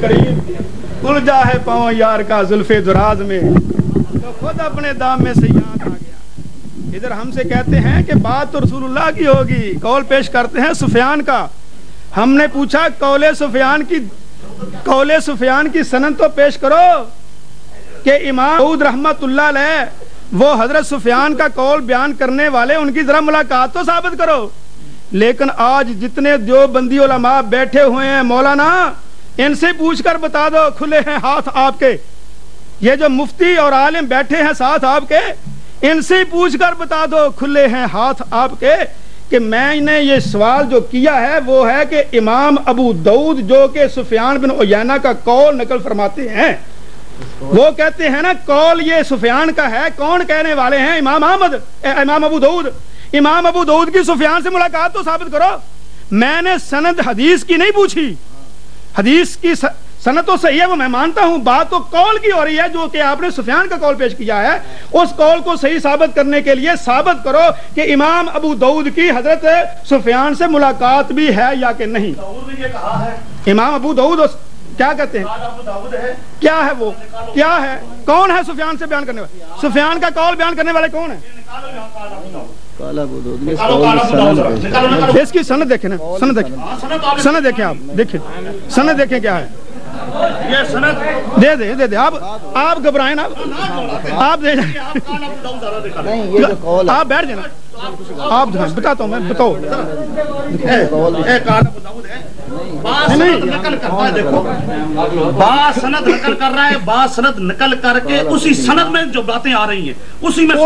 کریم الجا ہے پاؤں یار کا زلف دراز میں، تو خود اپنے دام میں سے یاد آ گیا۔ ادھر ہم سے کہتے ہیں کہ بات تو رسول اللہ کی ہوگی کول پیش کرتے ہیں سفیان کا۔ ہم نے پوچھا کول سفیان کی کول سفیان کی سنن تو پیش کرو کہ امام دعود رحمت اللہ علیہ، وہ حضرت سفیان کا کول بیان کرنے والے، ان کی ذرا ملاقات تو ثابت کرو۔ لیکن آج جتنے دیو بندی علماء بیٹھے ہوئے ہیں، مولانا ان سے پوچھ کر بتا دو، کھلے ہیں ہاتھ آپ کے۔ یہ جو مفتی اور عالم بیٹھے ہیں ساتھ آپ کے، ان سے پوچھ کر بتا دو، کھلے ہیں ہاتھ آپ کے، کہ میں نے یہ سوال جو کیا ہے، وہ ہے کہ امام ابو دعود جو کہ سفیان بن اویانا کا کول نقل فرماتے ہیں، وہ کہتے ہیں نا کول یہ سفیان کا ہے، کون کہنے والے ہیں؟ امام احمد امام ابو دعود امام ابو دعود کی سفیان سے ملاقات تو ثابت کرو۔ میں نے سند حدیث کی نہیں پوچھی۔ حدیث کی سنت تو صحیح ہے وہ میں مانتا ہوں بات تو کال کی ہو رہی ہے جو کہ آپ نے سفیان کا کال پیش کیا ہے۔ اس کال کو صحیح ثابت کرنے کے لیے ثابت کرو کہ امام ابو دعود کی حضرت سفیان سے ملاقات بھی ہے یا کہ نہیں۔ امام ابو دعود کیا کہتے ہیں؟ کیا ہے وہ؟ کیا ہے؟ کون ہے سفیان سے بیان کرنے والے؟ سفیان کا کال بیان کرنے والے کون ہیں؟ اس کی سند دیکھیں نا سند دیکھیں۔ سند دیکھیں آپ دیکھیں۔ سند دیکھیں کیا ہے۔ دے دے دے دے۔ آپ آپ گھبرائیں نا آپ۔ دے۔ جائیں آپ بیٹھ جائیں آپ بتاتا ہوں میں بتاؤ۔ سند نقل کر رہا ہے با سند نقل کر کے اسی سند میں جو باتیں آ رہی ہیں اسی میں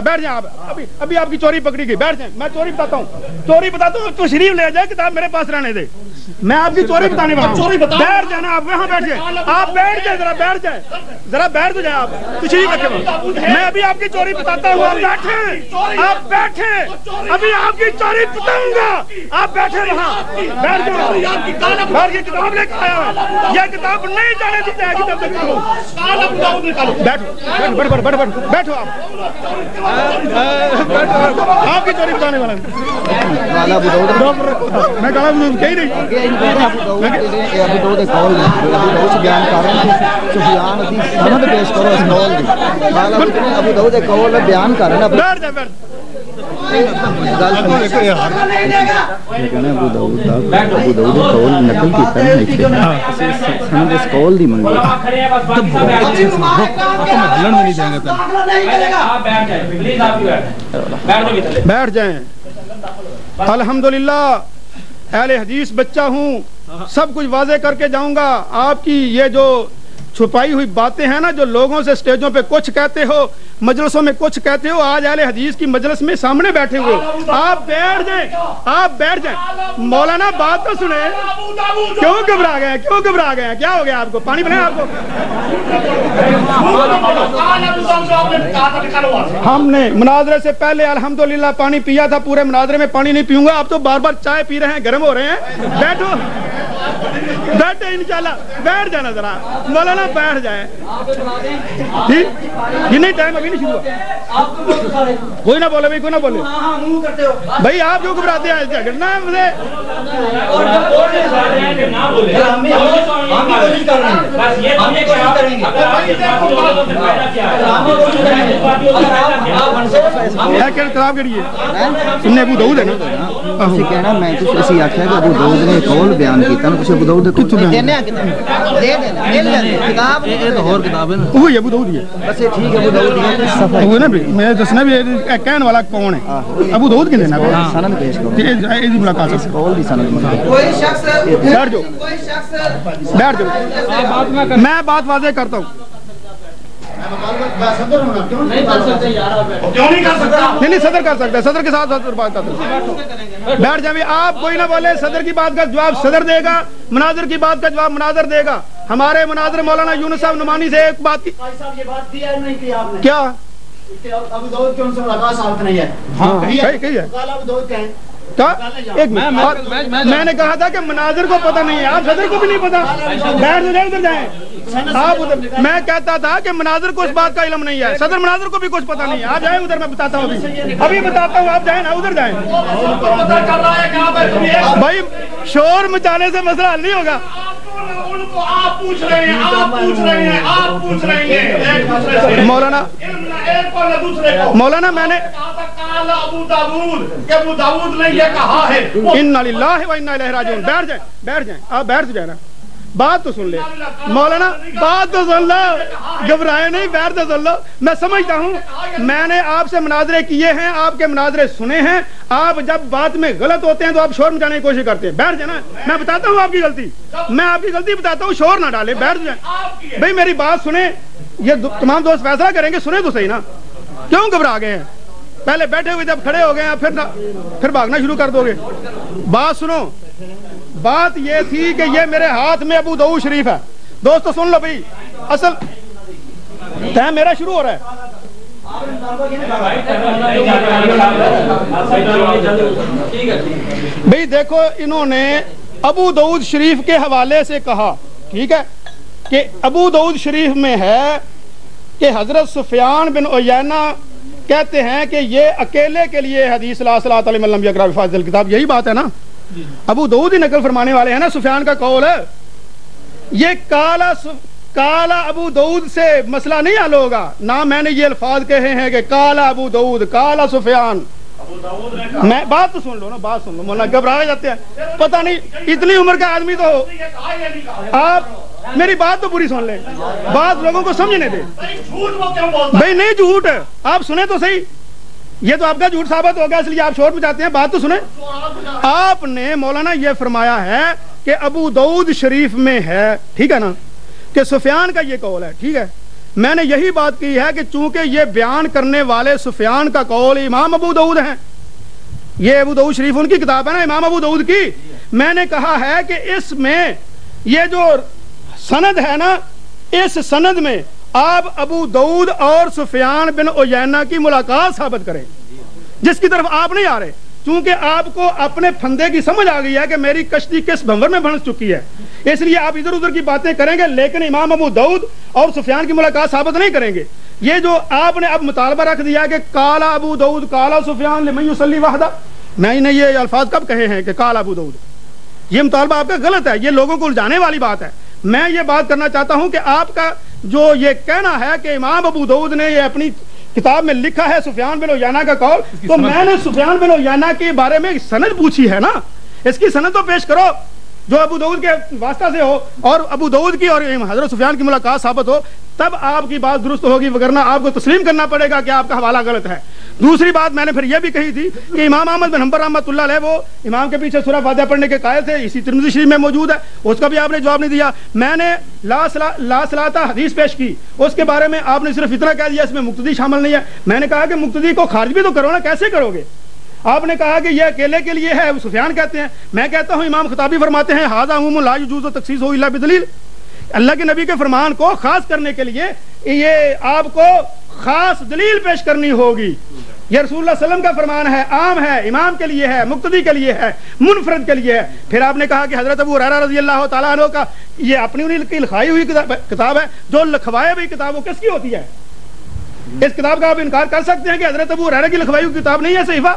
بیٹھ جائیں آپ ابھی آپ کی چوری پکڑی گئی بیٹھ جائیں میں چوری بتاتا ہوں۔ چوری بتاتا ہوں تو شریف لے جائے کتاب میرے پاس رہنے دے۔ میں آپ کی چوری بتانے والا چوری بتا بیٹھ جانا آپ وہاں بیٹھ جائیں۔ آپ بیٹھ جائیں ذرا بیٹھ جائیں۔ ذرا بیٹھ تو جائیں آپ۔ تشریف رکھے میں ابھی آپ کی چوری بتاتا ہوں آپ بیٹھیں آپ بیٹھیں ابھی آپ کی چوری بتاؤں گا۔ آپ بیٹھیں وہاں بیٹھ جائیں باہر یہ کتاب لے کے آیا یہ کتاب نہیں جانے دیتے ہیں کتاب دیکھو بیٹھو بیٹھو بیٹھو بیٹھو بیٹھو آپ۔ آپ کی چوری بتانے والا میں کہا کہیں نہیں۔ بیان کر بیٹھ جائیں۔ الحمدللہ، اہل حدیث بچہ ہوں۔ سب کچھ واضح کر کے جاؤں گا۔ آپ کی یہ جو چھپائی ہوئی باتیں ہیں نا، جو لوگوں سے سٹیجوں پہ کچھ کہتے ہو مجلسوں میں کچھ کہتے ہو آج اہل حدیث کی مجلس میں سامنے بیٹھے ہوئے آپ بیٹھ جائیں آپ بیٹھ جائیں۔ مولانا بات تو سنیں۔ کیوں گھبرا گئے؟ کیوں گھبرا گئے؟ کیا ہو گیا آپ کو؟ پانی بنائے آپ کو؟ ہم نے مناظرے سے پہلے الحمدللہ پانی پیا تھا پورے مناظرے میں پانی نہیں پیوں گا۔ آپ تو بار بار چائے پی رہے ہیں گرم ہو رہے ہیں۔ بیٹھو۔ بیٹھے انشاءاللہ۔ بیٹھ جانا ذرا۔ مولانا بیٹھ جائے یہ نہیں ٹائم ابھی۔ نہیں شروع کوئی نہ بولے بھائی کوئی نہ بولے۔ بھائی آپ کیوں گھبراتے ہیں جھگڑنا ہے مجھے۔ کتاب کہڑی ہے میں تو اسی آکھیا کہ ابو دعود نے قول بیان کیتا نا کچھ ابو دعود کو دینے دے دینا کتاب یہ تو اور کتاب ہے نا وہی ابو دعود ہی ہے بس یہ ٹھیک ہے ابو دعود ہے صفحہ وہ نا بھی میں دسنا بھی کہنے والا کون ہے ابو دعود کنے نا سند پیش کرو یہ دی ملاقات ہے قول دی سند کوئی شخص بیٹھ جاؤ کوئی شخص بیٹھ جاؤ میں بات واضح کرتا ہوں نہیں نہیں صدر کر سکتا ہے صدر کے ساتھ صدر بات کرتا ہے بیٹھ جائیں آپ کوئی نہ بولے صدر کی بات کا جواب صدر دے گا مناظر کی بات کا جواب مناظر دے گا۔ ہمارے مناظر مولانا یونس صاحب نمانی سے ایک بات کی کیا؟ ہاں میں نے کہا تھا کہ مناظر کو پتہ نہیں ہے آپ صدر کو بھی نہیں پتا بیٹھ جائیں۔ میں کہتا تھا کہ مناظر کو اس بات کا علم نہیں ہے۔ صدر مناظر کو بھی کچھ پتہ نہیں ہے۔ آپ جائیں ادھر میں بتاتا ہوں ابھی۔ بتاتا ہوں آپ جائیں نا ادھر جائیں۔ بھائی شور مچانے سے مسئلہ حل نہیں ہوگا۔ مولانا مولانا میں نے بیٹھ جائیں بیٹھ جائیں۔ آپ بیٹھ جائیں بات تو سن لے۔ مولانا، بات تو سن لو گھبرائے نہیں، بیر تو سن لو۔ میں سمجھتا ہوں، میں نے آپ سے مناظرے کیے ہیں، آپ کے مناظرے سنے ہیں۔ آپ جب بات میں غلط ہوتے ہیں تو آپ شور مچانے کی کوشش کرتے ہیں۔ بیٹھ جانا، میں بتاتا ہوں آپ کی غلطی۔ میں آپ کی غلطی بتاتا ہوں، شور نہ ڈالے بیٹھ جائیں بھائی، میری بات سنیں۔ یہ تمام دوست فیصلہ کریں گے، سنیں تو صحیح نا۔ کیوں گھبرا گئے ہیں؟ پہلے بیٹھے ہوئے جب کھڑے ہو گئے ہیں، پھر پھر بھاگنا شروع کر دو گے۔ بات سنو۔ بات یہ تھی کہ یہ میرے ہاتھ میں ابو دعو شریف ہے۔ دوستو، سن لو بھائی، اصل ٹائم میرا شروع ہو رہا ہے۔ بھائی، دیکھو، انہوں نے ابو دعود شریف کے حوالے سے کہا، ٹھیک ہے، کہ ابو دعود شریف میں ہے کہ حضرت سفیان بن اوینا کہتے ہیں کہ یہ اکیلے کے لیے حدیث اللہ صلی اللہ علیہ وسلم یہی بات ہے نا؟ ابو دعود ہی نقل فرمانے والے ہیں نا، سفیان کا قول ہے۔ یہ کالا کالا ابو دعود سے مسئلہ نہیں حل ہوگا۔ نہ میں نے یہ الفاظ کہے ہیں کہ کالا ابو دعود کالا سفیان۔ میں، بات تو سن لو نا، بات سن لو۔ مولانا گھبرائے جاتے ہیں۔ پتہ نہیں، اتنی عمر کا آدمی تو ہو۔ آپ، میری بات تو پوری سن لیں۔ بات لوگوں کو سمجھنے دیں۔ بھائی، نہیں جھوٹ۔ آپ سنیں تو صحیح۔ یہ تو آپ کا جھوٹ ثابت ہوگا اس لیے آپ شور مچاتے ہیں، بات تو سنیں۔ آپ نے مولانا یہ فرمایا ہے کہ ابو دعود شریف میں ہے، ٹھیک ہے نا؟ کہ سفیان کا یہ قول ہے، ٹھیک ہے؟ میں نے یہی بات کی ہے کہ چونکہ یہ بیان کرنے والے سفیان کا قول امام ابو دعود ہیں، یہ ابو دعود شریف ان کی کتاب ہے نا، امام ابو دعود کی؟ میں نے کہا ہے کہ اس میں یہ جو سند ہے نا، اس سند میں آپ ابو دعود اور سفیان بن اوینا کی ملاقات ثابت کریں۔ جس کی طرف آپ نہیں آ رہے، چونکہ آپ کو اپنے پھندے کی سمجھ آ گئی ہے کہ میری کشتی کس بھنور میں بھنس چکی ہے۔ اس لیے آپ ادھر ادھر کی باتیں کریں گے، لیکن امام ابو دعود اور سفیان کی ملاقات ثابت نہیں کریں گے۔ یہ جو آپ نے اب مطالبہ رکھ دیا کہ کالا ابو دعود کالا سفیان لمن یصلی وحدہ میں نہیں، یہ الفاظ کب کہے ہیں کہ کالا ابو دعود یہ مطالبہ آپ کا غلط ہے، یہ لوگوں کو الجھانے والی بات ہے۔ میں یہ بات کرنا چاہتا ہوں کہ آپ کا جو یہ کہنا ہے کہ امام ابو دعود نے یہ اپنی کتاب میں لکھا ہے سفیان بن اویانا کا قول تو میں نے سفیان بن اویانا کے بارے میں سند پوچھی ہے نا۔ اس کی سند تو پیش کرو۔ جو ابو دعود کے واسطہ سے ہو اور ابو دعود کی اور حضرت سفیان کی ملاقات ثابت ہو، تب آپ کی بات درست ہوگی وگرنہ آپ کو تسلیم کرنا پڑے گا کہ آپ کا حوالہ غلط ہے۔ دوسری بات میں نے پھر یہ بھی کہی تھی کہ امام احمد بن حمبر رحمت اللہ علیہ وہ امام کے پیچھے سورہ فاتحہ پڑھنے کے قائل تھے، اسی ترمزی شریف میں موجود ہے، اس کا بھی آپ نے جواب نہیں دیا۔ میں نے لا سلا، لا سلاتا حدیث پیش کی، اس کے بارے میں آپ نے صرف اتنا کہہ دیا، اس میں مقتدی شامل نہیں ہے۔ میں نے کہا کہ مقتدی کو خارج بھی تو کرو نا، کیسے کرو گے؟ آپ نے کہا کہ یہ اکیلے کے لیے ہے، سفیان کہتے ہیں۔ میں کہتا ہوں، امام خطابی فرماتے ہیں حاضا عموم لا جز و تخصیص ہو اللہ بدلیل. اللہ کے نبی کے فرمان کو خاص کرنے کے لیے یہ آپ کو خاص دلیل پیش کرنی ہوگی۔ یہ رسول اللہ علیہ وسلم کا فرمان ہے، عام ہے، امام کے لیے ہے، مقتدی کے لیے ہے، منفرد کے لیے ہے۔ پھر آپ نے کہا کہ حضرت ابو ریرا رضی اللہ تعالیٰ عنہ کا یہ اپنی انہیں لکھائی ہوئی کتاب ہے جو لکھوائے ہوئی کتاب وہ کس کی ہوتی ہے؟ اس کتاب کا آپ انکار کر سکتے ہیں کہ حضرت ابو ریرا کی لکھوائی ہوئی کتاب نہیں ہے صحیفہ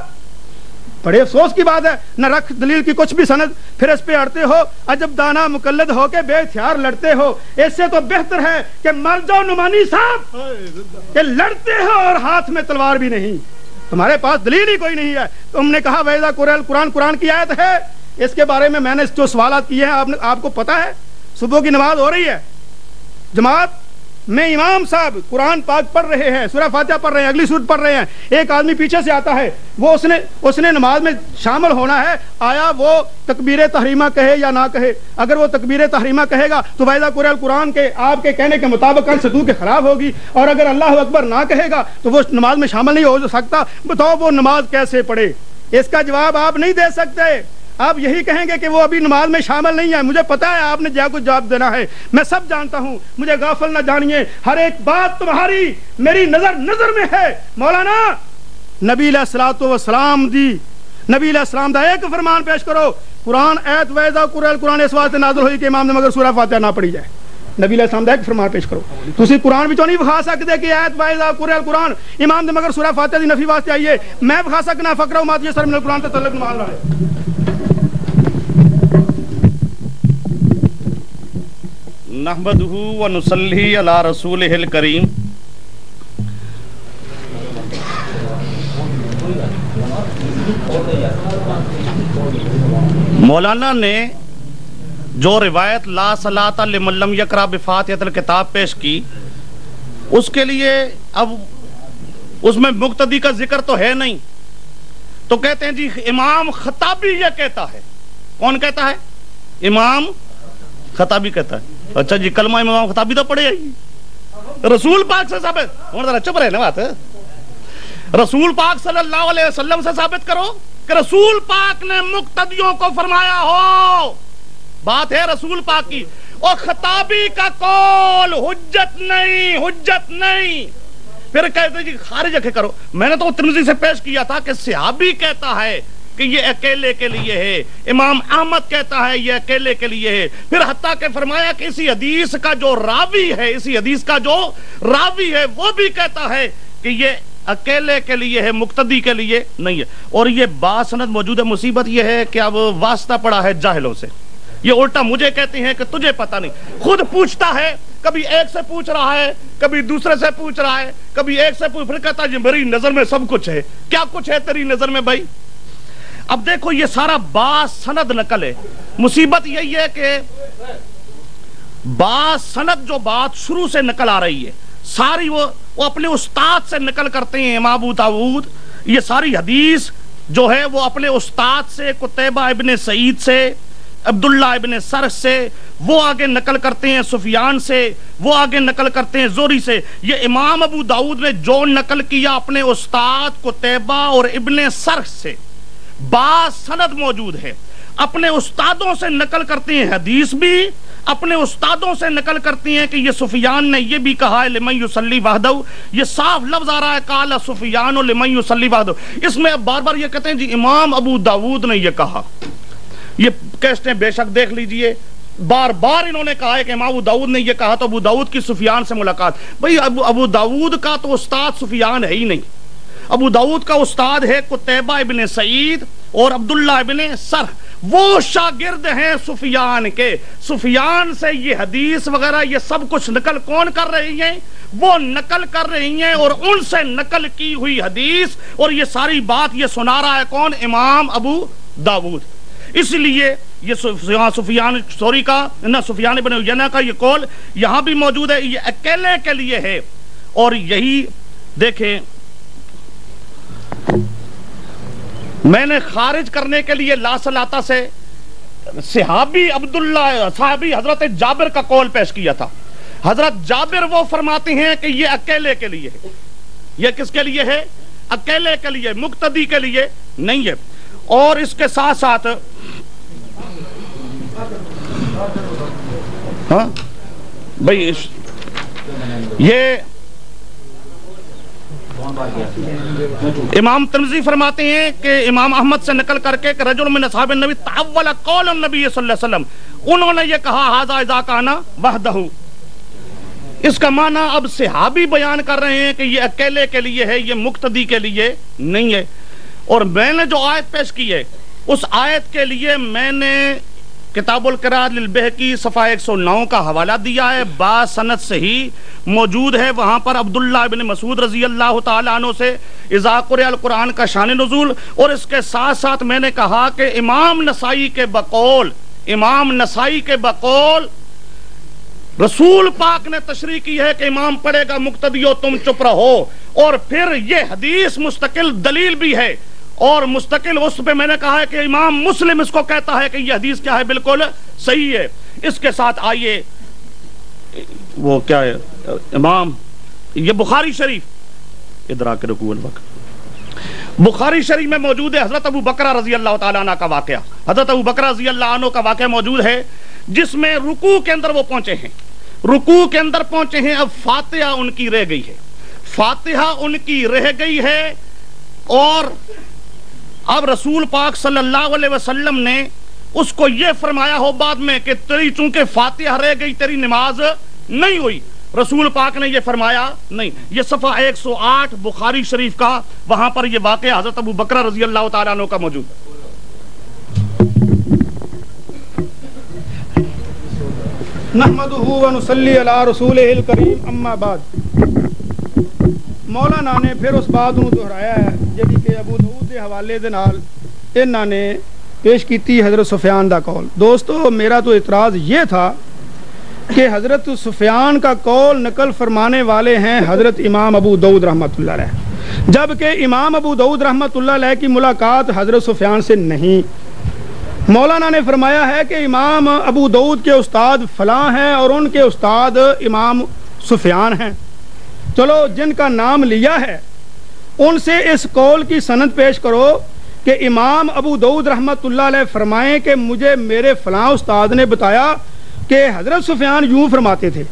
بڑے افسوس کی بات ہے۔ نہ رکھ دلیل کی کچھ بھی سند۔ پھر اس پہ اڑتے ہو، عجب دانا مقلد ہو کے بے ہتھیار لڑتے ہو۔ اس سے تو بہتر ہے کہ مر جاؤ نمانی صاحب۔ کہ لڑتے ہو اور ہاتھ میں تلوار بھی نہیں۔ تمہارے پاس دلیل ہی کوئی نہیں ہے۔ تم نے کہا ویزا قرآن قرآن قرآن کی آیت ہے۔ اس کے بارے میں میں نے جو سوالات کیے ہیں، آپ آپ کو پتا ہے؟ صبح کی نماز ہو رہی ہے۔ جماعت میں امام صاحب قرآن پاک پڑھ رہے ہیں، سورہ فاتحہ پڑھ رہے ہیں، اگلی سورت پڑھ رہے ہیں۔ ایک آدمی پیچھے سے آتا ہے، وہ اس نے اس نے نماز میں شامل ہونا ہے، آیا وہ تکبیر تحریمہ کہے یا نہ کہے؟ اگر وہ تکبیر تحریمہ کہے گا تو وائدہ قرآن قرآن کے، آپ کے کہنے کے مطابق کل ستو کے خراب ہوگی۔ اور اگر اللہ اکبر نہ کہے گا تو وہ نماز میں شامل نہیں ہو سکتا۔ بتاؤ وہ نماز کیسے پڑھے؟ اس کا جواب آپ نہیں دے سکتے۔ آپ یہی کہیں گے کہ وہ ابھی نماز میں شامل نہیں ہے مجھے پتا ہے آپ نے جہاں کچھ جواب دینا ہے۔ میں سب جانتا ہوں۔ مجھے غافل نہ جانیے۔ ہر ایک بات تمہاری میری نظر نظر میں ہے۔ مولانا، نبی علیہ السلاۃ وسلام دی نبی علیہ السلام دا ایک فرمان پیش کرو۔ قرآن ایت ویزا قرآن قرآن اس واسطے نازل ہوئی کہ امام نے مگر سورہ فاتحہ نہ پڑھی جائے۔ نبی علیہ السلام دا ایک فرمان پیش کرو۔ تسی قرآن بھی وچوں نہیں بخوا سکتے کہ ایت ویزا قرآن قرآن امام نے مگر سورہ فاتحہ دی نفی واسطے آئیے۔ میں بخوا سکنا، فقرہ امات یہ سر من القرآن تے تعلق نمال رہے نحمده ونصلي على رسوله الكريم مولانا نے جو روایت لا صلاۃ لملم یقرا بفاتحۃ الکتاب پیش کی، اس کے لیے اب اس میں مقتدی کا ذکر تو ہے نہیں۔ تو کہتے ہیں جی امام خطابی یہ کہتا ہے۔ کون کہتا ہے؟ امام خطابی کہتا ہے۔ اچھا جی کلمہ امام خطابی تو پڑھے آئی۔ رسول پاک سے ثابت ہمارا ذرا چپ رہے نا بات۔ رسول پاک صلی اللہ علیہ وسلم سے ثابت کرو کہ رسول پاک نے مقتدیوں کو فرمایا ہو۔ بات ہے رسول پاک کی۔ اور خطابی کا قول، حجت نہیں حجت نہیں۔ پھر کہتے جی خارج رکھے کرو۔ میں نے تو ترمزی سے پیش کیا تھا کہ صحابی کہتا ہے کہ یہ اکیلے کے لیے ہے۔ امام احمد کہتا ہے یہ اکیلے کے لیے ہے۔ پھر حتیٰ کہ فرمایا کہ اسی حدیث کا جو راوی ہے، اسی حدیث کا جو راوی ہے، وہ بھی کہتا ہے کہ یہ اکیلے کے لیے ہے، مقتدی کے لیے نہیں ہے۔ اور یہ باسند موجود مصیبت یہ ہے کہ اب واسطہ پڑا ہے جاہلوں سے۔ یہ الٹا مجھے کہتے ہیں کہ تجھے پتہ نہیں۔ خود پوچھتا ہے، کبھی ایک سے پوچھ رہا ہے، کبھی دوسرے سے پوچھ رہا ہے، کبھی ایک سے پوچھ، پھر کہتا ہے جی میری نظر میں سب کچھ ہے۔ کیا کچھ ہے تیری نظر میں بھائی؟ اب دیکھو یہ سارا با سند نقل ہے۔ مصیبت یہی ہے کہ با سند جو بات شروع سے نقل آ رہی ہے، ساری وہ وہ اپنے استاد سے نقل کرتے ہیں امام داود۔ یہ ساری حدیث جو ہے وہ اپنے استاد سے قطعبہ ابن سعید سے، عبداللہ ابن سرخ سے، وہ آگے نقل کرتے ہیں سفیان سے، وہ آگے نقل کرتے ہیں زوری سے۔ یہ امام ابو داود نے جو نقل کیا اپنے استاد قطعبہ اور ابن سرخ سے۔ بعض سند موجود ہے۔ اپنے استادوں سے نقل کرتی ہیں حدیث بھی، اپنے استادوں سے نقل کرتی ہیں کہ یہ سفیان نے یہ بھی کہا ہے، لمن یسلی وحدہ۔ یہ صاف لفظ آ رہا ہے کالا سفیان و لمن یسلی وحدہ۔ اس میں اب بار بار یہ کہتے ہیں جی امام ابو داود نے یہ کہا۔ یہ کیسٹیں بے شک دیکھ لیجیے۔ بار بار انہوں نے کہا ہے کہ امام ابو داود نے یہ کہا تو ابو داود کی سفیان سے ملاقات۔ بھئی ابو ابو داود کا تو استاد سفیان ہے ہی نہیں۔ ابو داود کا استاد ہے قطعبہ ابن سعید اور عبداللہ ابن سر وہ شاگرد ہیں سفیان کے۔ سفیان سے یہ حدیث وغیرہ، یہ سب کچھ نقل کون کر رہی ہیں؟ وہ نقل کر رہی ہیں اور ان سے نقل کی ہوئی حدیث۔ اور یہ ساری بات یہ سنا رہا ہے کون؟ امام ابو داود۔ اس لیے یہ سفیان سوری کا، نہ سفیان ابن ینا کا یہ قول یہاں بھی موجود ہے۔ یہ اکیلے کے لیے ہے۔ اور یہی دیکھیں میں نے خارج کرنے کے لیے لاسلاتا سے صحابی عبداللہ صحابی حضرت جابر کا قول پیش کیا تھا۔ حضرت جابر وہ فرماتے ہیں کہ یہ اکیلے کے لیے ہے۔ یہ کس کے لیے ہے؟ اکیلے کے لیے، مقتدی کے لیے نہیں ہے۔ اور اس کے ساتھ ساتھ ہاں؟ بھائی یہ امام ترمزی فرماتے ہیں کہ امام احمد سے نکل کر کے رجل من اصحاب النبی تعول قول النبی صلی اللہ علیہ وسلم۔ انہوں نے یہ کہا حاضر اذا کانا وحدہو اس کا معنی اب صحابی بیان کر رہے ہیں کہ یہ اکیلے کے لیے ہے، یہ مقتدی کے لیے نہیں ہے۔ اور میں نے جو آیت پیش کی ہے، اس آیت کے لیے میں نے کتاب القرار للبہکی صفحہ 109 کا حوالہ دیا ہے۔ با سند ہی موجود ہے۔ وہاں پر عبداللہ بن مسعود رضی اللہ تعالیٰ عنہ سے اذاقر القرآن کا شان نزول اور اس کے ساتھ ساتھ میں نے کہا کہ امام نسائی کے بقول، امام نسائی کے بقول، رسول پاک نے تشریح کی ہے کہ امام پڑھے گا مقتدیو تم چپ رہو۔ اور پھر یہ حدیث مستقل دلیل بھی ہے۔ اور مستقل اس پہ میں نے کہا ہے کہ امام مسلم اس کو کہتا ہے کہ یہ حدیث کیا ہے؟ بالکل صحیح ہے۔ اس کے ساتھ آئیے۔ وہ کیا ہے؟ امام، یہ بخاری شریف۔ ادراک رکوع الوقت۔ بخاری شریف میں موجود ہے حضرت ابو بکرہ رضی اللہ تعالیٰ عنہ کا واقعہ۔ حضرت ابو بکرہ رضی اللہ عنہ کا واقعہ موجود ہے جس میں رکوع کے اندر وہ پہنچے ہیں۔ رکوع کے اندر پہنچے ہیں۔ اب فاتحہ ان کی رہ گئی ہے۔ فاتحہ ان کی رہ گئی ہے اور اب رسول پاک صلی اللہ علیہ وسلم نے اس کو یہ فرمایا ہو بعد میں کہ تیری چونکہ فاتحہ رہ گئی، تیری نماز نہیں ہوئی۔ رسول پاک نے یہ فرمایا، نہیں، یہ صفحہ ایک سو آٹھ بخاری شریف کا، وہاں پر یہ واقعہ حضرت ابو بکر رضی اللہ تعالیٰ عنہ کا موجود ہے۔ نحمده و نسلی علی رسولہ الکریم، اما بعد۔ مولانا نے پھر اس بات کو دہرایا ہے جڑی کہ ابو دعود ਦੇ ਹਵਾਲੇ ਦੇ ਨਾਲ ਇਹਨਾਂ ਨੇ پیش کیتی حضرت سفیان دا قول دوستو میرا تو اعتراض یہ تھا کہ حضرت سفیان کا قول نقل فرمانے والے ہیں حضرت امام ابو دعود رحمۃ اللہ علیہ جبکہ امام ابو دعود رحمۃ اللہ علیہ کی ملاقات حضرت سفیان سے نہیں مولانا نے فرمایا ہے کہ امام ابو دعود کے استاد فلاں ہیں اور ان کے استاد امام سفیان ہیں چلو جن کا نام لیا ہے ان سے اس قول کی سند پیش کرو کہ امام ابو دعود رحمت اللہ علیہ فرمائیں کہ مجھے میرے فلاں استاد نے بتایا کہ حضرت سفیان یوں فرماتے تھے۔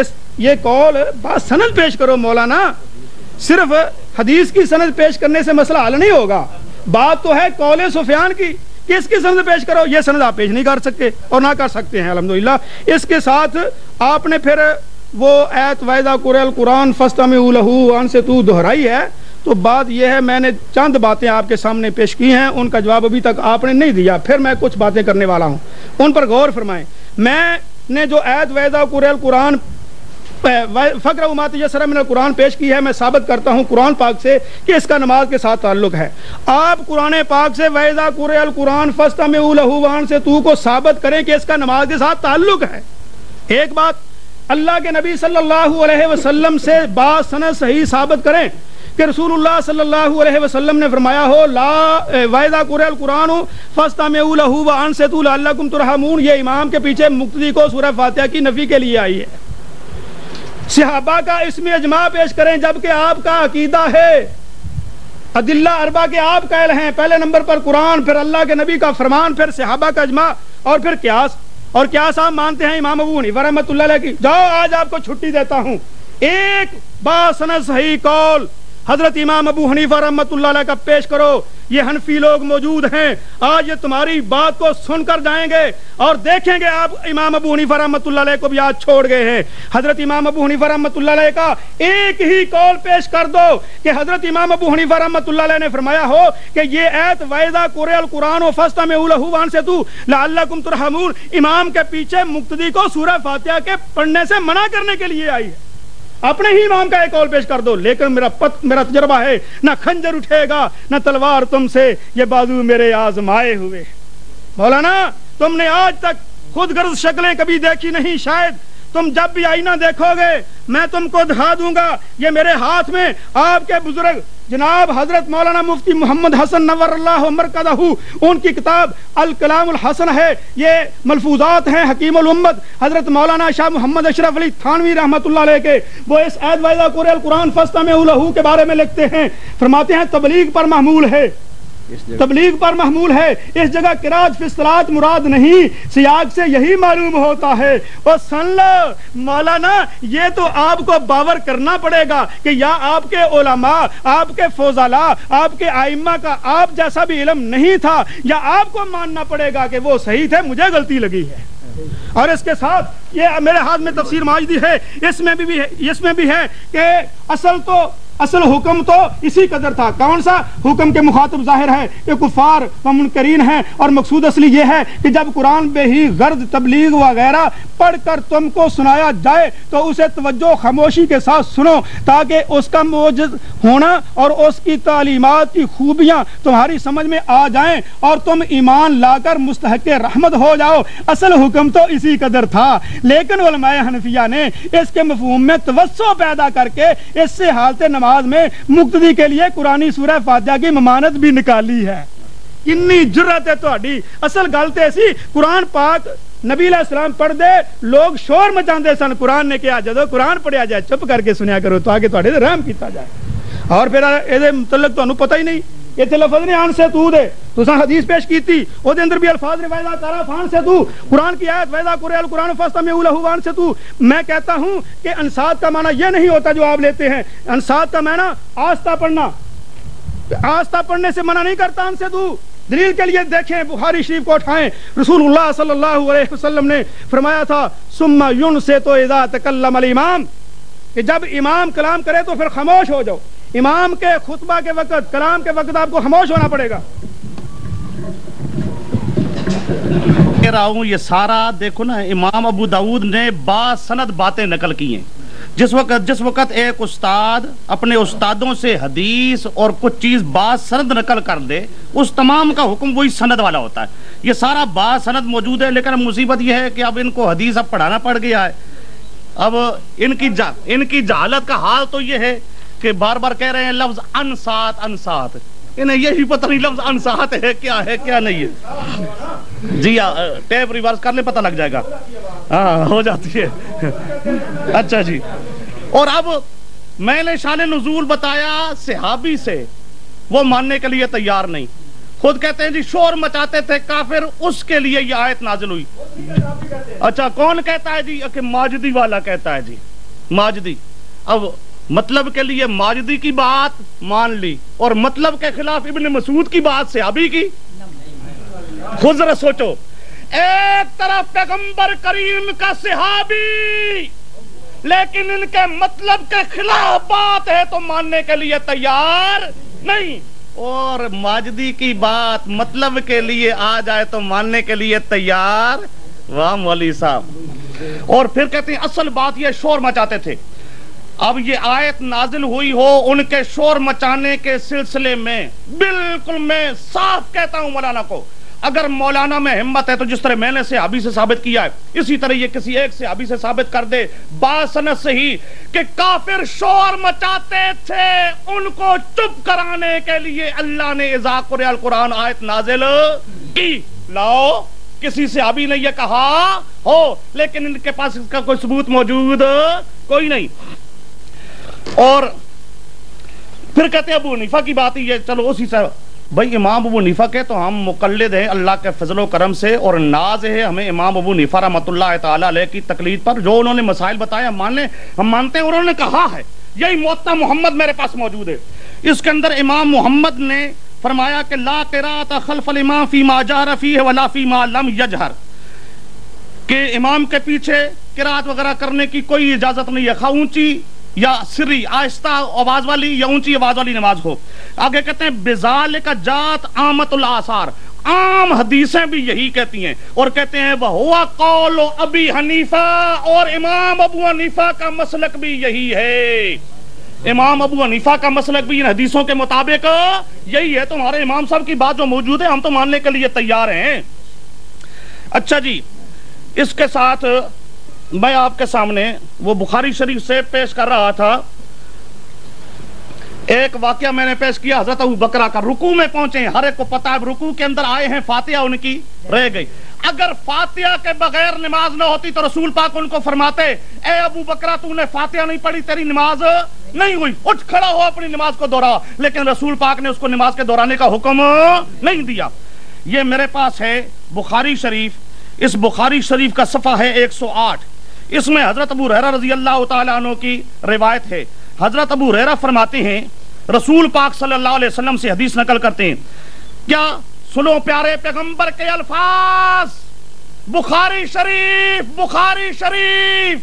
اس یہ قول بات سند پیش کرو مولانا۔ صرف حدیث کی سند پیش کرنے سے مسئلہ حل نہیں ہوگا۔ بات تو ہے قول سفیان کی۔ کس کی سند پیش کرو؟ یہ سند آپ پیش نہیں کر سکتے اور نہ کر سکتے ہیں، الحمدللہ۔ اس کے ساتھ آپ نے پھر وہ ایت ویدہ قرآن قرآن فستم ان سے تو دہرائی ہے۔ تو بات یہ ہے، میں نے چند باتیں آپ کے سامنے پیش کی ہیں، ان کا جواب ابھی تک آپ نے نہیں دیا۔ پھر میں کچھ باتیں کرنے والا ہوں۔ ان پر غور فرمائیں۔ میں نے جو عید ویدا قرآن قرآن فکر امات یسر من قرآن پیش کی ہے، میں ثابت کرتا ہوں قرآن پاک سے کہ اس کا نماز کے ساتھ تعلق ہے۔ آپ قرآن پاک سے ویدا قرآن قرآن فستا میں سے تو کو ثابت کریں کہ اس کا نماز کے ساتھ تعلق ہے۔ ایک بات اللہ کے نبی صلی اللہ علیہ وسلم سے بات سند صحیح ثابت کریں کہ رسول اللہ صلی اللہ علیہ وسلم نے فرمایا ہو، لا وائدہ قرآن قرآن فستا میں وان سے تو لعلکم ترحمون۔ یہ امام کے پیچھے مقتدی کو سورہ فاتحہ کی نفی کے لیے آئی ہے۔ صحابہ کا اس میں اجماع پیش کریں جبکہ آپ کا عقیدہ ہے۔ عدلہ اربا کے آپ قائل ہیں۔ پہلے نمبر پر قرآن، پھر اللہ کے نبی کا فرمان، پھر صحابہ کا اجماع اور پھر قیاس۔ اور کیا صاحب مانتے ہیں امام ابو حنیفہ رحمۃ اللہ علیہ کی؟ جاؤ آج آپ کو چھٹی دیتا ہوں۔ ایک باسن صحیح قول حضرت امام ابو حنیفہ رحمت اللہ علیہ کا پیش کرو، یہ حنفی لوگ موجود ہیں۔ آج یہ تمہاری بات کو سن کر جائیں گے اور دیکھیں گے آپ امام ابو حنیفہ رحمت اللہ علیہ کو بھی آج چھوڑ گئے ہیں۔ حضرت امام ابو حنیفہ رحمت اللہ علیہ کا ایک ہی کال پیش کر دو کہ حضرت امام ابو حنیفہ رحمت اللہ علیہ نے فرمایا ہو کہ یہ ایت ویدہ قرآن القرآن و فستا میں وان سے تو لعلکم ترحمون۔ امام کے پیچھے مقتدی کو سورہ فاتحہ کے پڑھنے سے منع کرنے کے لیے آئی ہے۔ اپنے ہی امام کا ایک اور پیش کر دو، لیکن میرا پت میرا تجربہ ہے، نہ خنجر اٹھے گا، نہ تلوار تم سے، یہ بازو میرے آزمائے ہوئے۔ مولانا، تم نے آج تک خود غرض شکلیں کبھی دیکھی نہیں، شاید تم جب بھی آئینہ دیکھو گے، میں تم کو دکھا دوں گا، یہ میرے ہاتھ میں، آپ کے بزرگ جناب حضرت مولانا مفتی محمد حسن نور اللہ مرکزہ ان کی کتاب الکلام الحسن ہے، یہ ملفوظات ہیں حکیم الامت حضرت مولانا شاہ محمد اشرف علی تھانوی رحمۃ اللہ علیہ کے۔ وہ اس عید وائزہ قرآن فستہ میں کے بارے میں لکھتے ہیں، فرماتے ہیں تبلیغ پر محمول ہے۔ تبلیغ پر محمول ہے۔ اس جگہ کراج فصلات مراد نہیں۔ سیاق سے یہی معلوم ہوتا ہے۔ اور سن لو، مولانا، یہ تو آپ کو باور کرنا پڑے گا کہ یا آپ کے علماء، آپ کے فوزلا آپ کے آئمہ کا آپ جیسا بھی علم نہیں تھا، یا آپ کو ماننا پڑے گا کہ وہ صحیح تھے، مجھے غلطی لگی ہے۔ اور اس کے ساتھ یہ میرے ہاتھ میں تفسیر ماجدی ہے۔ اس میں بھی اس میں بھی ہے کہ اصل تو اصل حکم تو اسی قدر تھا۔ کون سا؟ حکم کے مخاطب ظاہر ہے کہ کفار و منکرین ہیں اور مقصود اصلی یہ ہے کہ جب قرآن بے ہی غرض تبلیغ وغیرہ پڑھ کر تم کو سنایا جائے تو اسے توجہ خاموشی کے ساتھ سنو تاکہ اس کا موجز ہونا اور اس کی تعلیمات کی خوبیاں تمہاری سمجھ میں آ جائیں اور تم ایمان لا کر مستحق رحمت ہو جاؤ۔ اصل حکم تو اسی قدر تھا۔ لیکن علماء حنفیہ نے اس کے مفہوم میں توسع پیدا کر کے اس سے حالت نماز الفاظ میں مقتدی کے لیے قرآن سورہ فاتحہ کی ممانت بھی نکالی ہے۔ کنی جرت ہے تہاڈی۔ اصل گل تے سی، قرآن پاک نبی علیہ السلام پڑھ دے لوگ شور مچاندے سن قرآن نے کیا جدو قرآن پڑھیا جائے، چپ کر کے سنیا کرو تاکہ تہاڈے تے رحم کیتا جائے۔ اور پھر اے متعلق تانوں پتہ ہی نہیں۔ یہ لفظ نے آن سے تو دے۔ تو سن حدیث پیش کیتی، او دے اندر بھی الفاظ نے ویدا تارا فان سے تو۔ قرآن کی آیت ویدا قرآن قرآن فاستہ میں وان سے تو۔ میں کہتا ہوں کہ انسات کا معنی یہ نہیں ہوتا جو آپ لیتے ہیں۔ انسات کا معنی آستہ پڑھنا۔ آستہ پڑھنے سے منع نہیں کرتا ان سے تو۔ دلیل کے لیے دیکھیں، بخاری شریف کو اٹھائیں۔ رسول اللہ صلی اللہ علیہ وسلم نے فرمایا تھا سما یون سے تو اذا تکلم الامام۔ کہ جب امام کلام کرے تو پھر خاموش ہو جاؤ۔ امام کے خطبہ کے وقت، کلام کے وقت آپ کو خاموش ہونا پڑے گا۔ کہہ رہا ہوں، یہ سارا دیکھو نا، امام ابو داود نے با سند باتیں نقل کی ہیں۔ جس وقت جس وقت ایک استاد اپنے استادوں سے حدیث اور کچھ چیز با سند نقل کر دے اس تمام کا حکم وہی سند والا ہوتا ہے۔ یہ سارا با سند موجود ہے، لیکن مصیبت یہ ہے کہ اب ان کو حدیث اب پڑھانا پڑ گیا ہے۔ اب ان کی جا، ان کی جہالت کا حال تو یہ ہے کہ بار بار کہہ رہے ہیں لفظ انسات انسات۔ انہیں یہی پتہ نہیں لفظ انسات ہے، کیا ہے، کیا نہیں ہے۔ جی ہاں، ٹیپ ریورس کر لے پتہ لگ جائے گا۔ ہاں ہو جاتی ہے۔ اچھا جی۔ اور اب میں نے شان نزول بتایا صحابی سے، وہ ماننے کے لیے تیار نہیں۔ خود کہتے ہیں جی شور مچاتے تھے، کافر اس کے لیے یہ آیت نازل ہوئی۔ اچھا کون کہتا ہے جی؟ کہ ماجدی والا کہتا ہے جی۔ ماجدی۔ اب مطلب کے لیے ماجدی کی بات مان لی اور مطلب کے خلاف ابن مسعود کی بات سے ابھی کی؟ خود ذرا سوچو۔ ایک طرف پیغمبر کریم کا صحابی، لیکن ان کے مطلب کے خلاف بات ہے تو ماننے کے لیے تیار نہیں۔ اور ماجدی کی بات مطلب کے لیے آ جائے تو ماننے کے لیے تیار۔ واہ مولوی صاحب۔ اور پھر کہتے ہیں، اصل بات یہ شور مچاتے تھے۔ اب یہ آیت نازل ہوئی ہو ان کے شور مچانے کے سلسلے میں۔ بالکل میں صاف کہتا ہوں مولانا کو، اگر مولانا میں ہمت ہے تو جس طرح میں نے صحابی سے ثابت کیا ہے، اسی طرح یہ کسی ایک صحابی سے ثابت کر دے۔ باسنت سے ہی کہ کافر شور مچاتے تھے ان کو چپ کرانے کے لیے اللہ نے اذا القرآن آیت نازل کی۔ لاؤ، کسی صحابی نے یہ کہا ہو، لیکن ان کے پاس اس کا کوئی ثبوت موجود کوئی نہیں۔ اور پھر کہتے ہیں ابو حنیفہ کی بات ہی ہے، چلو اسی سے بھائی امام ابو نیفا کے تو ہم مقلد ہیں، اللہ کے فضل و کرم سے اور ناز ہے ہمیں امام ابو نیفا رحمۃ اللہ تعالیٰ علیہ کی تقلید پر جو انہوں نے مسائل بتایا ہم ماننے ہم مانتے ہیں انہوں نے کہا ہے، یہی موتا محمد میرے پاس موجود ہے۔ اس کے اندر امام محمد نے فرمایا کہ لا قرات خلف الامام فی ما جہر فیہ ولا فی ما لم یجہر۔ کہ امام کے پیچھے قرات وغیرہ کرنے کی کوئی اجازت نہیں ہے خواہ اونچی یا سری، آہستہ آواز والی یا اونچی آواز والی نماز ہو۔ آگے کہتے ہیں، بزال کا جات آمت الآثار۔ عام حدیثیں بھی یہی کہتی ہیں اور کہتے ہیں وہ قول ابی حنیفہ اور امام ابو حنیفہ کا مسلک بھی یہی ہے۔ امام ابو حنیفہ کا مسلک بھی ان حدیثوں کے مطابق یہی ہے۔ تمہارے امام صاحب کی بات جو موجود ہے، ہم تو ماننے کے لیے تیار ہیں۔ اچھا جی اس کے ساتھ میں آپ کے سامنے وہ بخاری شریف سے پیش کر رہا تھا۔ ایک واقعہ میں نے پیش کیا، حضرت ابو بکرا کا رکو میں پہنچے ہر ایک کو پتا ہے رکو کے اندر آئے ہیں، فاتحہ ان کی رہ گئی۔ اگر فاتحہ کے بغیر نماز نہ ہوتی تو رسول پاک ان کو فرماتے، اے ابو بکرا تو نے فاتحہ نہیں پڑھی، تیری نماز نہیں ہوئی۔ اٹھ کھڑا ہو، اپنی نماز کو دورا لیکن رسول پاک نے اس کو نماز کے دورانے کا حکم نہیں دیا۔ یہ میرے پاس ہے بخاری شریف۔ اس بخاری شریف کا صفحہ ہے ایک سو آٹھ۔ اس میں حضرت ابو ریرا رضی اللہ تعالیٰ عنہ کی روایت ہے۔ حضرت ابو ریرا فرماتے ہیں، رسول پاک صلی اللہ علیہ وسلم سے حدیث نقل کرتے ہیں، کیا سنو پیارے پیغمبر کے الفاظ؟ بخاری شریف بخاری شریف۔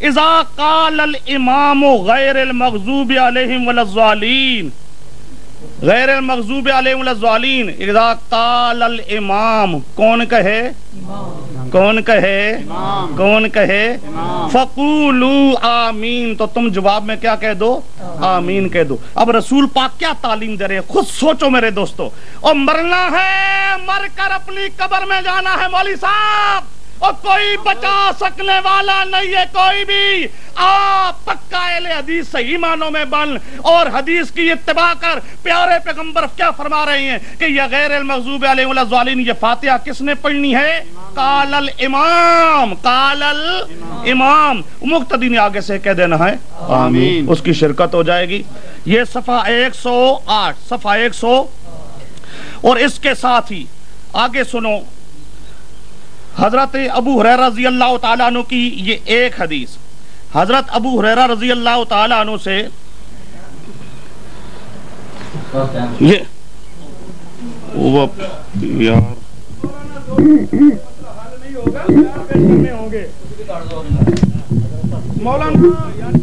اذا قال الامام غیر المغضوب علیہم والظالین غیر المغضوب علیہم والظالین اذا قال الامام کون کہے؟ کون کہے؟ کون کہے؟ فقولو آمین تو تم جواب میں کیا کہہ دو؟ آمین کہہ دو۔ اب رسول پاک کیا تعلیم دے رہے ہیں؟ خود سوچو میرے دوستو۔ اور مرنا ہے مر کر اپنی قبر میں جانا ہے مولی صاحب! اور کوئی بچا سکنے والا نہیں ہے کوئی بھی۔ آ پکا اہل حدیث صحیح معنوں میں بن اور حدیث کی اتباع کر پیارے پیغمبر کیا فرما رہے ہیں کہ یہ غیر المغضوب علیہ الظالین یہ فاتحہ کس نے پڑھنی ہے؟ قال الامام قال الامام۔ مقتدی نے آگے سے کہہ دینا ہے۔ آمین۔ اس کی شرکت ہو جائے گی۔ یہ صفحہ ایک سو آٹھ صفحہ ایک سو۔ اور اس کے ساتھ ہی آگے سنو۔ حضرت ابو حریرہ رضی اللہ تعالیٰ عنہ کی یہ ایک حدیث۔ حضرت ابو حریرہ رضی اللہ تعالیٰ عنہ سے یہ وہ مولانا یعنی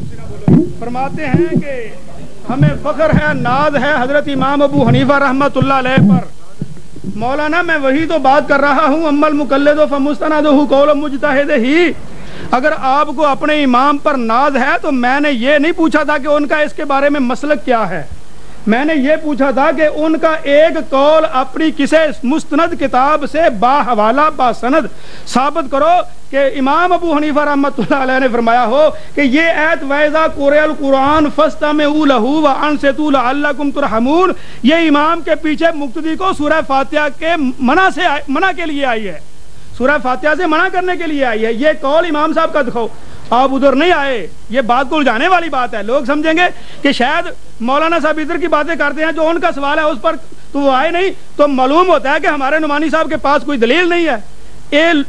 فرماتے ہیں کہ ہمیں فخر ہے، ناز ہے حضرت امام ابو حنیفہ رحمت اللہ علیہ پر۔ مولانا، میں وہی تو بات کر رہا ہوں، امل مقلد و فمستند قول مجتہد ہی۔ اگر آپ کو اپنے امام پر ناز ہے تو میں نے یہ نہیں پوچھا تھا کہ ان کا اس کے بارے میں مسلک کیا ہے۔ میں نے یہ پوچھا تھا کہ ان کا ایک قول اپنی کسی مستند کتاب سے با حوالہ با سند ثابت کرو کہ امام ابو حنیفہ رحمۃ اللہ علیہ نے فرمایا ہو کہ یہ ایت ویزا قرآن القرآن فستا میں لہو و ان سے اللہ کم ترحمون یہ امام کے پیچھے مقتدی کو سورہ فاتحہ کے منع سے منع کے لیے آئی ہے۔ سورہ فاتحہ سے منع کرنے کے لیے آئی ہے۔ یہ قول امام صاحب کا دکھاؤ۔ آپ ادھر نہیں آئے، یہ بات کو الجھانے والی بات ہے۔ لوگ سمجھیں گے کہ شاید مولانا صاحب ادھر کی باتیں کرتے ہیں جو ان کا سوال ہے، اس پر تو وہ آئے نہیں۔ تو معلوم ہوتا ہے کہ ہمارے نمانی صاحب کے پاس کوئی دلیل نہیں ہے۔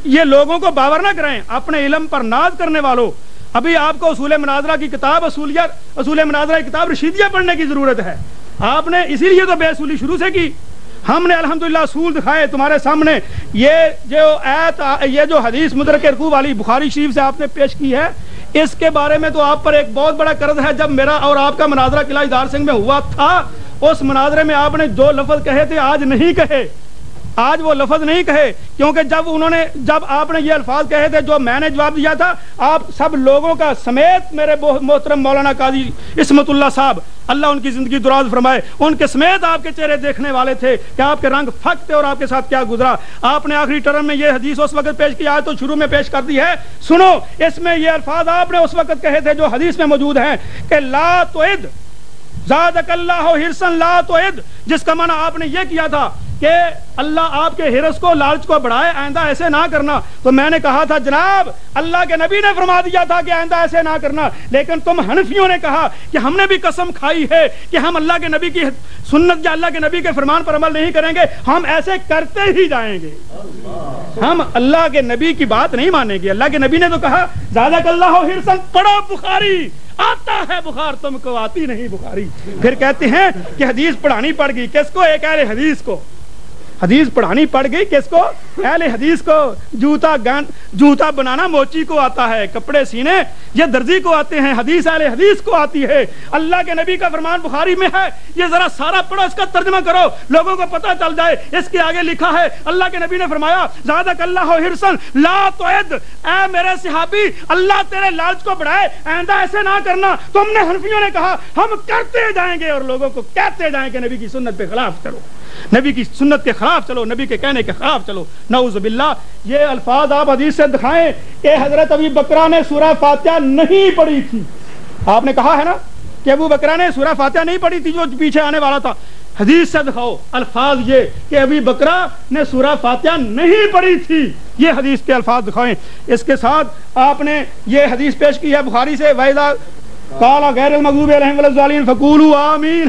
یہ لوگوں کو باور نہ کریں، اپنے علم پر ناز کرنے والوں۔ ابھی آپ کو اصول مناظرہ کی کتاب اصولیت اصول مناظرہ کی کتاب رشیدیہ پڑھنے کی ضرورت ہے۔ آپ نے اسی لیے تو بے اصولی شروع سے کی۔ ہم نے الحمدللہ اصول دکھائے تمہارے سامنے۔ یہ جو ایت یہ جو حدیث مدرک رکوع والی بخاری شریف سے آپ نے پیش کی ہے، اس کے بارے میں تو آپ پر ایک بہت بڑا قرض ہے۔ جب میرا اور آپ کا مناظرہ قلعہ دار سنگھ میں ہوا تھا، اس مناظرے میں آپ نے جو لفظ کہے تھے، آج نہیں کہے۔ آج وہ لفظ نہیں کہے، کیونکہ جب انہوں نے جب آپ نے یہ الفاظ کہے تھے، جو میں نے جواب دیا تھا، آپ سب لوگوں کا سمیت میرے محترم مولانا قاضی اسمت اللہ صاحب، اللہ ان کی زندگی دراز فرمائے، ان کے سمیت آپ کے چہرے دیکھنے والے تھے کہ آپ کے رنگ پھک تھے اور آپ کے ساتھ کیا گزرا۔ آپ نے آخری ٹرم میں یہ حدیث اس وقت پیش کیا تو شروع میں پیش کر دی ہے۔ سنو، اس میں یہ الفاظ آپ نے اس وقت کہے تھے جو حدیث میں موجود ہیں کہ لا تو زادک اللہ ہرسن لا تو جس کا معنی آپ نے یہ کیا تھا کہ اللہ آپ کے ہرس کو، لالچ کو بڑھائے، آئندہ ایسے نہ کرنا۔ تو میں نے کہا تھا، جناب، اللہ کے نبی نے فرما دیا تھا کہ آئندہ ایسے نہ کرنا۔ لیکن تم حنفیوں نے کہا کہ ہم نے بھی قسم کھائی ہے کہ ہم اللہ کے نبی کی سنت یا اللہ کے نبی کے فرمان پر عمل نہیں کریں گے۔ ہم ایسے کرتے ہی جائیں گے۔ ہم اللہ کے نبی کی بات نہیں مانیں گے۔ اللہ کے نبی نے تو کہا زیادہ اللہ ہرسن پڑھو بخاری۔ آتا ہے بخار، تم کو آتی نہیں بخاری۔ پھر کہتے ہیں کہ حدیث پڑھانی پڑ گئی۔ کس کو؟ ایک اہل حدیث کو۔ حدیث پڑھانی پڑ گئی کس کو اہل حدیث کو جوتا گن جوتا بنانا موچی کو آتا ہے، کپڑے سینے یہ درزی کو آتے ہیں، حدیث اہل حدیث کو آتی ہے۔ اللہ کے نبی کا فرمان بخاری میں ہے، یہ ذرا سارا پڑھو، اس کا ترجمہ کرو، لوگوں کو پتہ چل جائے۔ اس کے آگے لکھا ہے، اللہ کے نبی نے فرمایا زیادہ اللہ ہرسن لا تو اے میرے صحابی، اللہ تیرے لالچ کو بڑھائے، آئندہ ایسے نہ کرنا۔ تم نے حنفیوں نے کہا، ہم کرتے جائیں گے اور لوگوں کو کہتے جائیں گے نبی کی سنت پہ خلاف کرو۔ نبی کی سنت کے خلاف چلو، نبی کے کہنے کے خلاف چلو۔ نعوذ باللہ، یہ الفاظ آپ حدیث سے دکھائیں۔ کہ حضرت ابی بکرا نے سورہ فاتحہ نہیں پڑھی تھی۔ آپ نے کہا ہے نا کہ ابو بکرا نے سورہ فاتحہ نہیں پڑھی تھی جو پیچھے آنے والا تھا۔ حدیث سے دکھاؤ، الفاظ یہ کہ ابھی بکرا نے سورہ فاتحہ نہیں پڑھی تھی۔ یہ حدیث کے الفاظ دکھائیں۔ اس کے ساتھ آپ نے یہ حدیث پیش کی ہے بخاری سے ویزا کالا غیر المغضوب علیہم ولا فقولوا آمین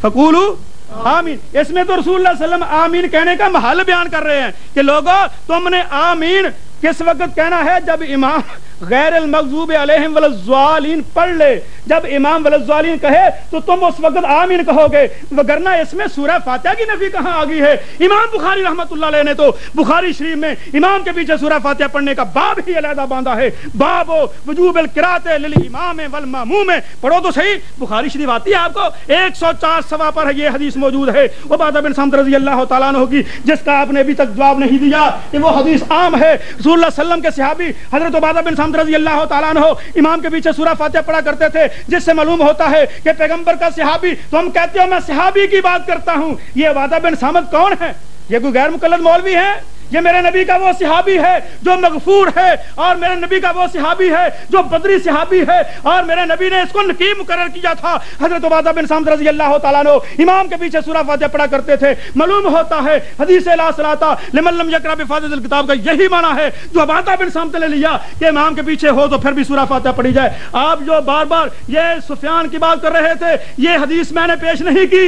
فقولوا آمین۔ اس میں تو رسول اللہ علیہ وسلم آمین کہنے کا محل بیان کر رہے ہیں کہ لوگوں تم نے آمین کس وقت کہنا ہے؟ جب امام غیر المغضوب علیہم والزوالین پڑھ لے۔ جب امام والزوالین کہے تو تم اس وقت آمین کہو گے۔ وگرنہ اس میں سورہ فاتحہ کی نفی کہاں آگئی ہے؟ امام بخاری رحمت اللہ علیہ نے تو بخاری شریف میں امام کے پیچھے سورہ فاتحہ پڑھنے کا باب ہی علیحدہ باندھا ہے۔ باب وجوب القرات للامام والماموم۔ پڑھو تو صحیح، بخاری شریف آتی ہے آپ کو۔ ایک سو چار سوا پر یہ حدیث موجود ہے۔ عبادہ بن سمد رضی اللہ تعالیٰ عنہ کی، جس کا آپ نے ابھی تک جواب نہیں دیا کہ وہ حدیث عام ہے۔ رسول اللہ صلی اللہ علیہ وسلم کے صحابی حضرت عبادہ بن سمد رضی اللہ تعالیٰ عنہ امام کے پیچھے سورہ فاتحہ پڑھا کرتے تھے، جس سے معلوم ہوتا ہے کہ پیغمبر کا صحابی، تو ہم کہتے ہو میں صحابی کی بات کرتا ہوں، یہ وعدہ بن سامد کون ہے؟ یہ کوئی غیر مقلد مولوی ہے؟ یہ میرے نبی کا وہ صحابی ہے جو مغفور ہے، اور میرے نبی کا وہ صحابی ہے جو بدری صحابی ہے، اور میرے نبی نے اس کو نقیم مقرر کیا تھا۔ حضرت عبادہ بن سامد رضی اللہ تعالیٰ عنہ امام کے پیچھے سورہ فاتحہ پڑھا کرتے تھے۔ معلوم ہوتا ہے، حدیث لا صلاتا لمن لم یقرا بفاتحہ الکتاب کا یہی معنی ہے۔ جو عبادہ بن سامد نے لیا کہ امام کے پیچھے ہو تو پھر بھی سورہ فاتحہ پڑھی جائے۔ آپ جو بار بار یہ سفیان کی بات کر رہے تھے، یہ حدیث میں نے پیش نہیں کی۔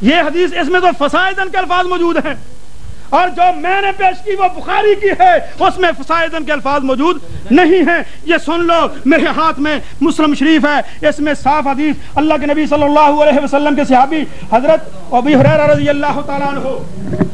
یہ حدیث اس میں تو فسائدن کے الفاظ موجود ہیں۔ اور جو میں نے پیش کی وہ بخاری کی ہے، اس میں فسائدن کے الفاظ موجود نہیں ہیں۔ یہ سن لو، میرے ہاتھ میں مسلم شریف ہے۔ اس میں صاف حدیث اللہ کے نبی صلی اللہ علیہ وسلم کے صحابی حضرت ابی حریر رضی اللہ تعالیٰ عنہ۔